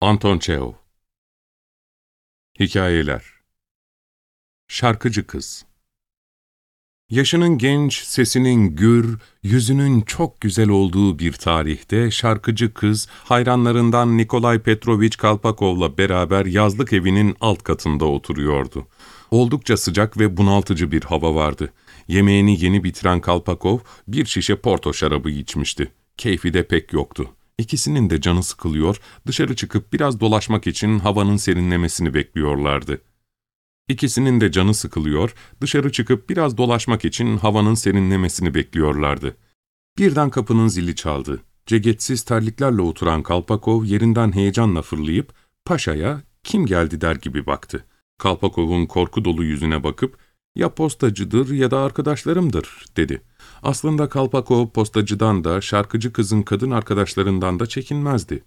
Anton Çehov Hikayeler Şarkıcı Kız Yaşının genç, sesinin gür, yüzünün çok güzel olduğu bir tarihte şarkıcı kız, hayranlarından Nikolay Petrovich Kalpakov'la beraber yazlık evinin alt katında oturuyordu. Oldukça sıcak ve bunaltıcı bir hava vardı. Yemeğini yeni bitiren Kalpakov bir şişe porto şarabı içmişti. Keyfi de pek yoktu. İkisinin de canı sıkılıyor, dışarı çıkıp biraz dolaşmak için havanın serinlemesini bekliyorlardı. İkisinin de canı sıkılıyor, dışarı çıkıp biraz dolaşmak için havanın serinlemesini bekliyorlardı. Birden kapının zili çaldı. Ceketsiz terliklerle oturan Kalpakov yerinden heyecanla fırlayıp paşaya kim geldi der gibi baktı. Kalpakov'un korku dolu yüzüne bakıp ya postacıdır ya da arkadaşlarımdır dedi. Aslında Kalpakov postacıdan da, şarkıcı kızın kadın arkadaşlarından da çekinmezdi.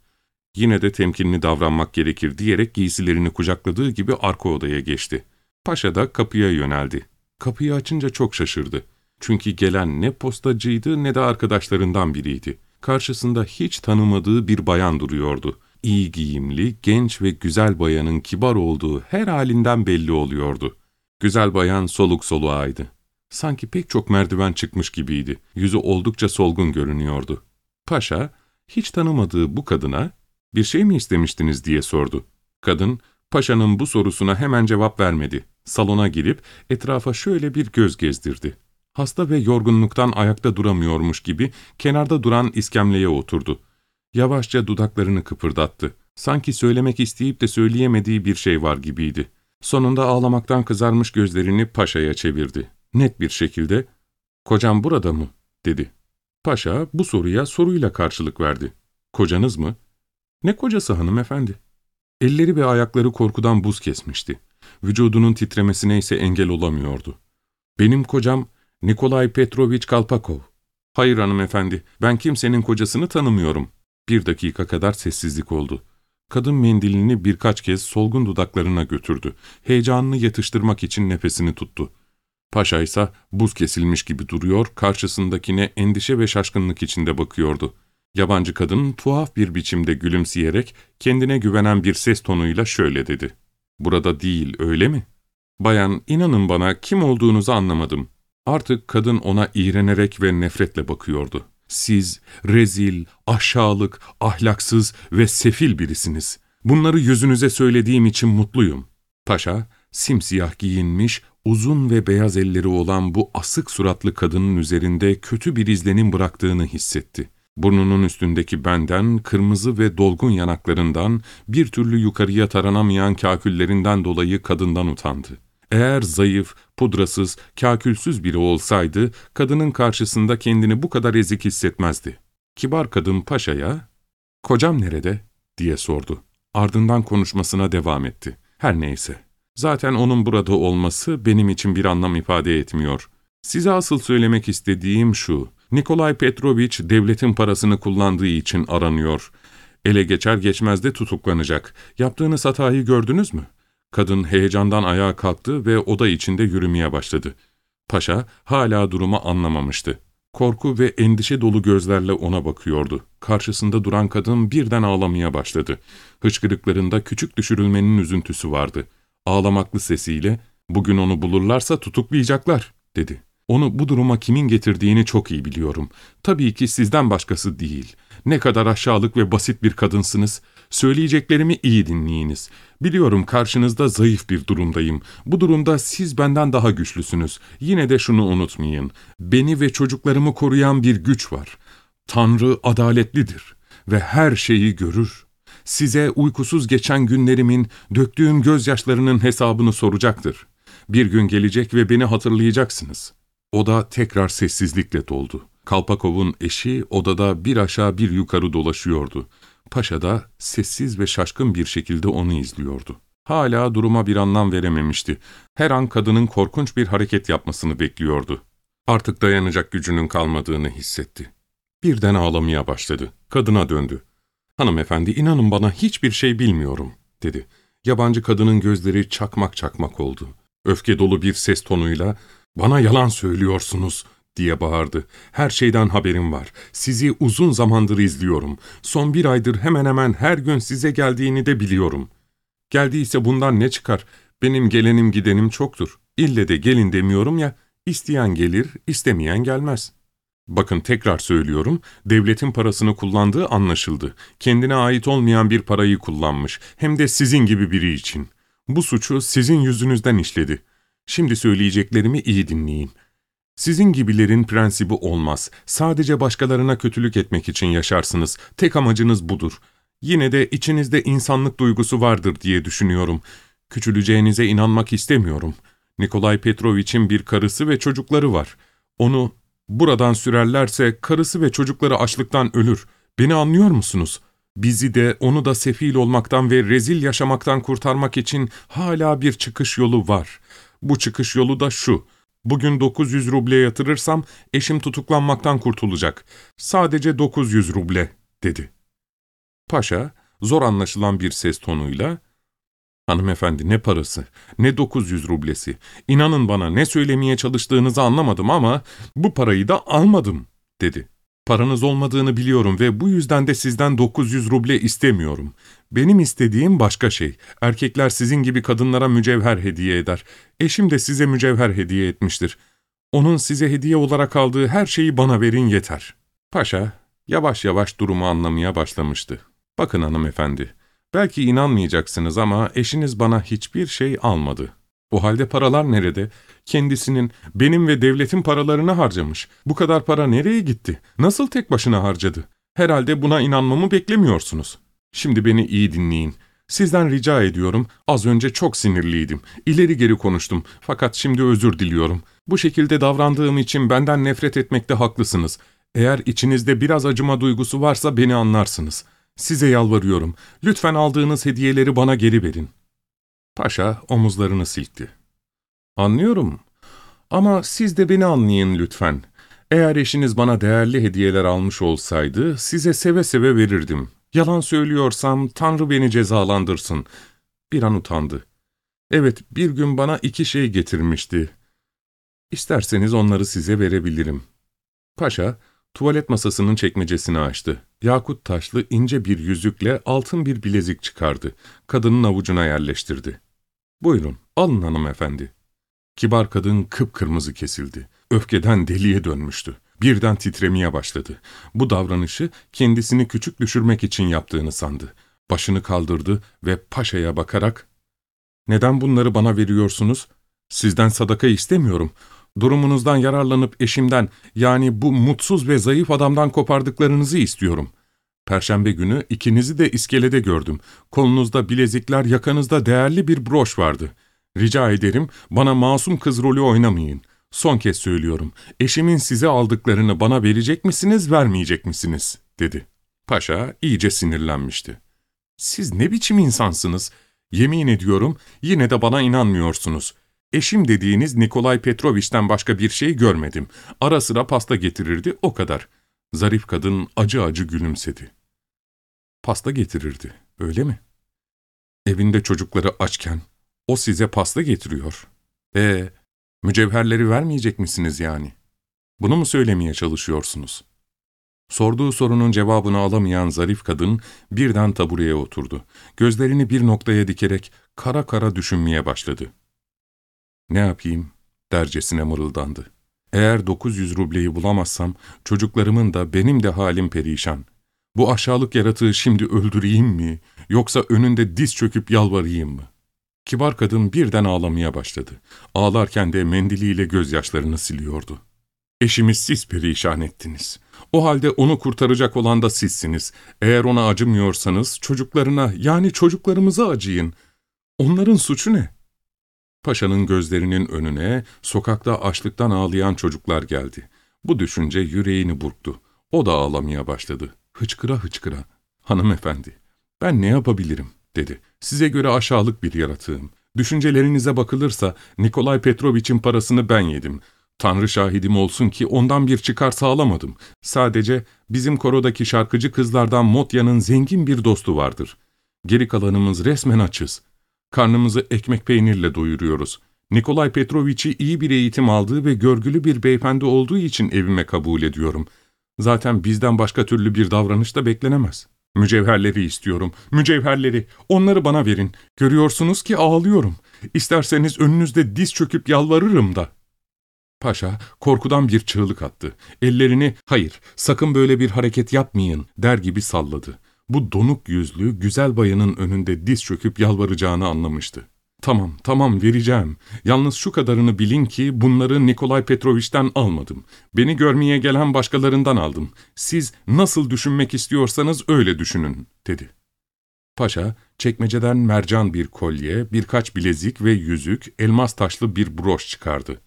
Yine de temkinli davranmak gerekir diyerek giysilerini kucakladığı gibi arka odaya geçti. Paşa da kapıya yöneldi. Kapıyı açınca çok şaşırdı. Çünkü gelen ne postacıydı ne de arkadaşlarından biriydi. Karşısında hiç tanımadığı bir bayan duruyordu. İyi giyimli, genç ve güzel bayanın kibar olduğu her halinden belli oluyordu. Güzel bayan soluk soluğaydı. Sanki pek çok merdiven çıkmış gibiydi. Yüzü oldukça solgun görünüyordu. Paşa, hiç tanımadığı bu kadına, ''Bir şey mi istemiştiniz?'' diye sordu. Kadın, paşanın bu sorusuna hemen cevap vermedi. Salona girip etrafa şöyle bir göz gezdirdi. Hasta ve yorgunluktan ayakta duramıyormuş gibi kenarda duran iskemleye oturdu. Yavaşça dudaklarını kıpırdattı. Sanki söylemek isteyip de söyleyemediği bir şey var gibiydi. Sonunda ağlamaktan kızarmış gözlerini paşaya çevirdi net bir şekilde ''Kocam burada mı?'' dedi. Paşa bu soruya soruyla karşılık verdi. ''Kocanız mı?'' ''Ne kocası hanımefendi?'' Elleri ve ayakları korkudan buz kesmişti. Vücudunun titremesine ise engel olamıyordu. ''Benim kocam Nikolay Petrovich Kalpakov.'' ''Hayır hanımefendi, ben kimsenin kocasını tanımıyorum.'' Bir dakika kadar sessizlik oldu. Kadın mendilini birkaç kez solgun dudaklarına götürdü. Heyecanını yatıştırmak için nefesini tuttu. Paşa ise buz kesilmiş gibi duruyor, karşısındakine endişe ve şaşkınlık içinde bakıyordu. Yabancı kadın tuhaf bir biçimde gülümseyerek kendine güvenen bir ses tonuyla şöyle dedi. ''Burada değil, öyle mi?'' ''Bayan, inanın bana kim olduğunuzu anlamadım.'' Artık kadın ona iğrenerek ve nefretle bakıyordu. ''Siz rezil, aşağılık, ahlaksız ve sefil birisiniz. Bunları yüzünüze söylediğim için mutluyum.'' Paşa, simsiyah giyinmiş, uzun ve beyaz elleri olan bu asık suratlı kadının üzerinde kötü bir izlenim bıraktığını hissetti. Burnunun üstündeki benden, kırmızı ve dolgun yanaklarından, bir türlü yukarıya taranamayan kaküllerinden dolayı kadından utandı. Eğer zayıf, pudrasız, kakülsüz biri olsaydı, kadının karşısında kendini bu kadar ezik hissetmezdi. Kibar kadın paşaya, ''Kocam nerede?'' diye sordu. Ardından konuşmasına devam etti. Her neyse. Zaten onun burada olması benim için bir anlam ifade etmiyor. Size asıl söylemek istediğim şu. Nikolay Petrovich devletin parasını kullandığı için aranıyor. Ele geçer geçmez de tutuklanacak. Yaptığınız hatayı gördünüz mü? Kadın heyecandan ayağa kalktı ve oda içinde yürümeye başladı. Paşa hala durumu anlamamıştı. Korku ve endişe dolu gözlerle ona bakıyordu. Karşısında duran kadın birden ağlamaya başladı. Hıçkırıklarında küçük düşürülmenin üzüntüsü vardı. Ağlamaklı sesiyle, ''Bugün onu bulurlarsa tutuklayacaklar.'' dedi. Onu bu duruma kimin getirdiğini çok iyi biliyorum. Tabii ki sizden başkası değil. Ne kadar aşağılık ve basit bir kadınsınız. Söyleyeceklerimi iyi dinleyiniz. Biliyorum karşınızda zayıf bir durumdayım. Bu durumda siz benden daha güçlüsünüz. Yine de şunu unutmayın. Beni ve çocuklarımı koruyan bir güç var. Tanrı adaletlidir ve her şeyi görür. Size uykusuz geçen günlerimin, döktüğüm gözyaşlarının hesabını soracaktır. Bir gün gelecek ve beni hatırlayacaksınız. Oda tekrar sessizlikle doldu. Kalpakov'un eşi odada bir aşağı bir yukarı dolaşıyordu. Paşa da sessiz ve şaşkın bir şekilde onu izliyordu. Hala duruma bir anlam verememişti. Her an kadının korkunç bir hareket yapmasını bekliyordu. Artık dayanacak gücünün kalmadığını hissetti. Birden ağlamaya başladı. Kadına döndü. ''Hanımefendi inanın bana hiçbir şey bilmiyorum.'' dedi. Yabancı kadının gözleri çakmak çakmak oldu. Öfke dolu bir ses tonuyla ''Bana yalan söylüyorsunuz.'' diye bağırdı. Her şeyden haberim var. Sizi uzun zamandır izliyorum. Son bir aydır hemen hemen her gün size geldiğini de biliyorum. Geldiyse bundan ne çıkar? Benim gelenim gidenim çoktur. İlle de gelin demiyorum ya, isteyen gelir, istemeyen gelmez. Bakın tekrar söylüyorum, devletin parasını kullandığı anlaşıldı. Kendine ait olmayan bir parayı kullanmış, hem de sizin gibi biri için. Bu suçu sizin yüzünüzden işledi. Şimdi söyleyeceklerimi iyi dinleyin. Sizin gibilerin prensibi olmaz. Sadece başkalarına kötülük etmek için yaşarsınız. Tek amacınız budur. Yine de içinizde insanlık duygusu vardır diye düşünüyorum. Küçüleceğinize inanmak istemiyorum. Nikolay Petrovich'in bir karısı ve çocukları var. Onu buradan sürerlerse karısı ve çocukları açlıktan ölür. Beni anlıyor musunuz? Bizi de onu da sefil olmaktan ve rezil yaşamaktan kurtarmak için hala bir çıkış yolu var. Bu çıkış yolu da şu. Bugün 900 ruble yatırırsam eşim tutuklanmaktan kurtulacak. Sadece 900 ruble, dedi. Paşa, zor anlaşılan bir ses tonuyla, ''Hanımefendi ne parası, ne 900 rublesi. İnanın bana ne söylemeye çalıştığınızı anlamadım ama bu parayı da almadım.'' dedi. ''Paranız olmadığını biliyorum ve bu yüzden de sizden 900 ruble istemiyorum. Benim istediğim başka şey. Erkekler sizin gibi kadınlara mücevher hediye eder. Eşim de size mücevher hediye etmiştir. Onun size hediye olarak aldığı her şeyi bana verin yeter.'' Paşa, yavaş yavaş durumu anlamaya başlamıştı. ''Bakın hanımefendi, belki inanmayacaksınız ama eşiniz bana hiçbir şey almadı. O halde paralar nerede? Kendisinin, benim ve devletin paralarını harcamış. Bu kadar para nereye gitti? Nasıl tek başına harcadı? Herhalde buna inanmamı beklemiyorsunuz. Şimdi beni iyi dinleyin. Sizden rica ediyorum, az önce çok sinirliydim. İleri geri konuştum, fakat şimdi özür diliyorum. Bu şekilde davrandığım için benden nefret etmekte haklısınız. Eğer içinizde biraz acıma duygusu varsa beni anlarsınız. Size yalvarıyorum, lütfen aldığınız hediyeleri bana geri verin. Paşa omuzlarını silkti. Anlıyorum ama siz de beni anlayın lütfen. Eğer eşiniz bana değerli hediyeler almış olsaydı size seve seve verirdim. Yalan söylüyorsam Tanrı beni cezalandırsın. Bir an utandı. Evet, bir gün bana iki şey getirmişti. İsterseniz onları size verebilirim. Paşa, tuvalet masasının çekmecesini açtı. Yakut taşlı ince bir yüzükle altın bir bilezik çıkardı. Kadının avucuna yerleştirdi. Buyurun, alın hanımefendi. Kibar kadın kıpkırmızı kesildi. Öfkeden deliye dönmüştü. Birden titremeye başladı. Bu davranışı kendisini küçük düşürmek için yaptığını sandı. Başını kaldırdı ve paşaya bakarak, ''Neden bunları bana veriyorsunuz? Sizden sadaka istemiyorum. Durumunuzdan yararlanıp eşimden, yani bu mutsuz ve zayıf adamdan kopardıklarınızı istiyorum. Perşembe günü ikinizi de iskelede gördüm. Kolunuzda bilezikler, yakanızda değerli bir broş vardı. Rica ederim bana masum kız rolü oynamayın. Son kez söylüyorum, eşimin size aldıklarını bana verecek misiniz, vermeyecek misiniz?'' dedi. Paşa iyice sinirlenmişti. ''Siz ne biçim insansınız? Yemin ediyorum yine de bana inanmıyorsunuz. Eşim dediğiniz Nikolay Petrovich'ten başka bir şey görmedim. Ara sıra pasta getirirdi, o kadar.'' Zarif kadın acı acı gülümsedi. Pasta getirirdi, öyle mi? Evinde çocukları açken o size pasta getiriyor. E mücevherleri vermeyecek misiniz yani? Bunu mu söylemeye çalışıyorsunuz? Sorduğu sorunun cevabını alamayan zarif kadın birden tabureye oturdu. Gözlerini bir noktaya dikerek kara kara düşünmeye başladı. Ne yapayım dercesine mırıldandı. Eğer 900 rubleyi bulamazsam çocuklarımın da benim de halim perişan. Bu aşağılık yaratığı şimdi öldüreyim mi yoksa önünde diz çöküp yalvarayım mı? Kibar kadın birden ağlamaya başladı. Ağlarken de mendiliyle gözyaşlarını siliyordu. Eşimi siz perişan ettiniz. O halde onu kurtaracak olan da sizsiniz. Eğer ona acımıyorsanız çocuklarına yani çocuklarımıza acıyın. Onların suçu ne? Paşanın gözlerinin önüne sokakta açlıktan ağlayan çocuklar geldi. Bu düşünce yüreğini burktu. O da ağlamaya başladı. Hıçkıra hıçkıra. Hanımefendi, ben ne yapabilirim, dedi. Size göre aşağılık bir yaratığım. Düşüncelerinize bakılırsa Nikolay Petrovich'in parasını ben yedim. Tanrı şahidim olsun ki ondan bir çıkar sağlamadım. Sadece bizim korodaki şarkıcı kızlardan Motya'nın zengin bir dostu vardır. Geri kalanımız resmen açız. Karnımızı ekmek peynirle doyuruyoruz. Nikolay Petroviç'i iyi bir eğitim aldığı ve görgülü bir beyefendi olduğu için evime kabul ediyorum. Zaten bizden başka türlü bir davranış da beklenemez. Mücevherleri istiyorum, mücevherleri. Onları bana verin. Görüyorsunuz ki ağlıyorum. İsterseniz önünüzde diz çöküp yalvarırım da. Paşa korkudan bir çığlık attı. Ellerini hayır sakın böyle bir hareket yapmayın der gibi salladı. Bu donuk yüzlü güzel bayanın önünde diz çöküp yalvaracağını anlamıştı. Tamam, tamam vereceğim. Yalnız şu kadarını bilin ki bunları Nikolay Petrovich'ten almadım. Beni görmeye gelen başkalarından aldım. Siz nasıl düşünmek istiyorsanız öyle düşünün, dedi. Paşa, çekmeceden mercan bir kolye, birkaç bilezik ve yüzük, elmas taşlı bir broş çıkardı.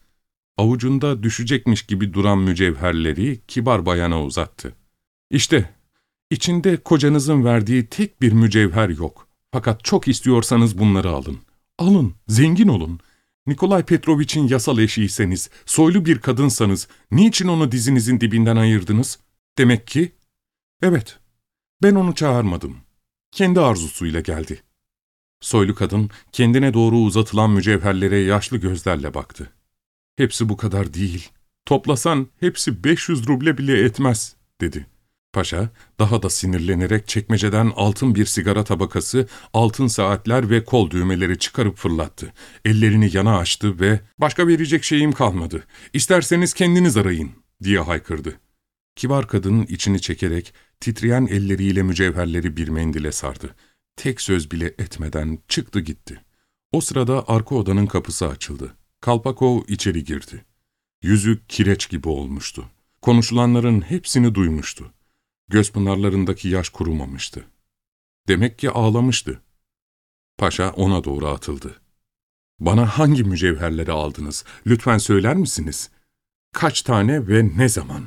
Avucunda düşecekmiş gibi duran mücevherleri kibar bayana uzattı. İşte, içinde kocanızın verdiği tek bir mücevher yok. Fakat çok istiyorsanız bunları alın. Alın, zengin olun. Nikolay Petrovich'in yasal eşiyseniz, soylu bir kadınsanız, niçin onu dizinizin dibinden ayırdınız? Demek ki, evet, ben onu çağırmadım. Kendi arzusuyla geldi. Soylu kadın, kendine doğru uzatılan mücevherlere yaşlı gözlerle baktı. Hepsi bu kadar değil. Toplasan hepsi 500 ruble bile etmez, dedi. Paşa, daha da sinirlenerek çekmeceden altın bir sigara tabakası, altın saatler ve kol düğmeleri çıkarıp fırlattı. Ellerini yana açtı ve ''Başka verecek şeyim kalmadı. İsterseniz kendiniz arayın.'' diye haykırdı. Kibar kadın içini çekerek titreyen elleriyle mücevherleri bir mendile sardı. Tek söz bile etmeden çıktı gitti. O sırada arka odanın kapısı açıldı. Kalpakov içeri girdi. Yüzü kireç gibi olmuştu. Konuşulanların hepsini duymuştu. Göz pınarlarındaki yaş kurumamıştı. Demek ki ağlamıştı. Paşa ona doğru atıldı. Bana hangi mücevherleri aldınız? Lütfen söyler misiniz? Kaç tane ve ne zaman?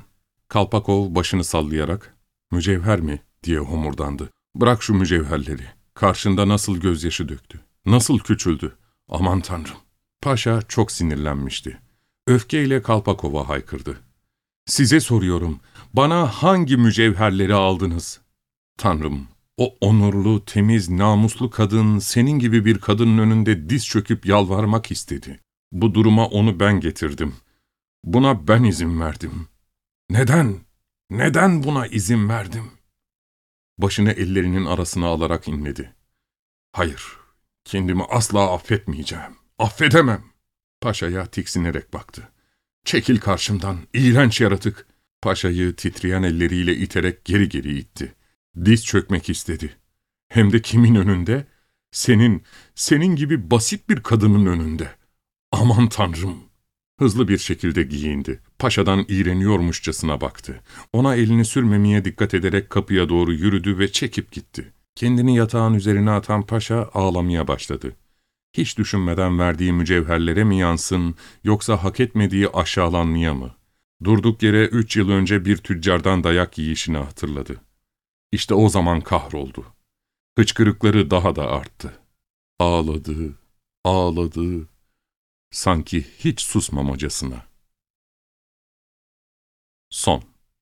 Kalpakov başını sallayarak, mücevher mi? diye homurdandı. Bırak şu mücevherleri. Karşında nasıl gözyaşı döktü. Nasıl küçüldü. Aman tanrım. Paşa çok sinirlenmişti. Öfkeyle Kalpakov'a haykırdı. Size soruyorum, bana hangi mücevherleri aldınız? Tanrım, o onurlu, temiz, namuslu kadın senin gibi bir kadının önünde diz çöküp yalvarmak istedi. Bu duruma onu ben getirdim. Buna ben izin verdim. Neden? Neden buna izin verdim? Başını ellerinin arasına alarak inledi. Hayır, kendimi asla affetmeyeceğim. Affedemem. Paşa'ya tiksinerek baktı. Çekil karşımdan, iğrenç yaratık. Paşayı titreyen elleriyle iterek geri geri itti. Diz çökmek istedi. Hem de kimin önünde? Senin, senin gibi basit bir kadının önünde. Aman tanrım! Hızlı bir şekilde giyindi. Paşadan iğreniyormuşçasına baktı. Ona elini sürmemeye dikkat ederek kapıya doğru yürüdü ve çekip gitti. Kendini yatağın üzerine atan paşa ağlamaya başladı. Hiç düşünmeden verdiği mücevherlere mi yansın, yoksa hak etmediği aşağılanmaya mı? Durduk yere üç yıl önce bir tüccardan dayak yiyişini hatırladı. İşte o zaman kahroldu. Hıçkırıkları daha da arttı. Ağladı, ağladı, sanki hiç susmamacasına. Son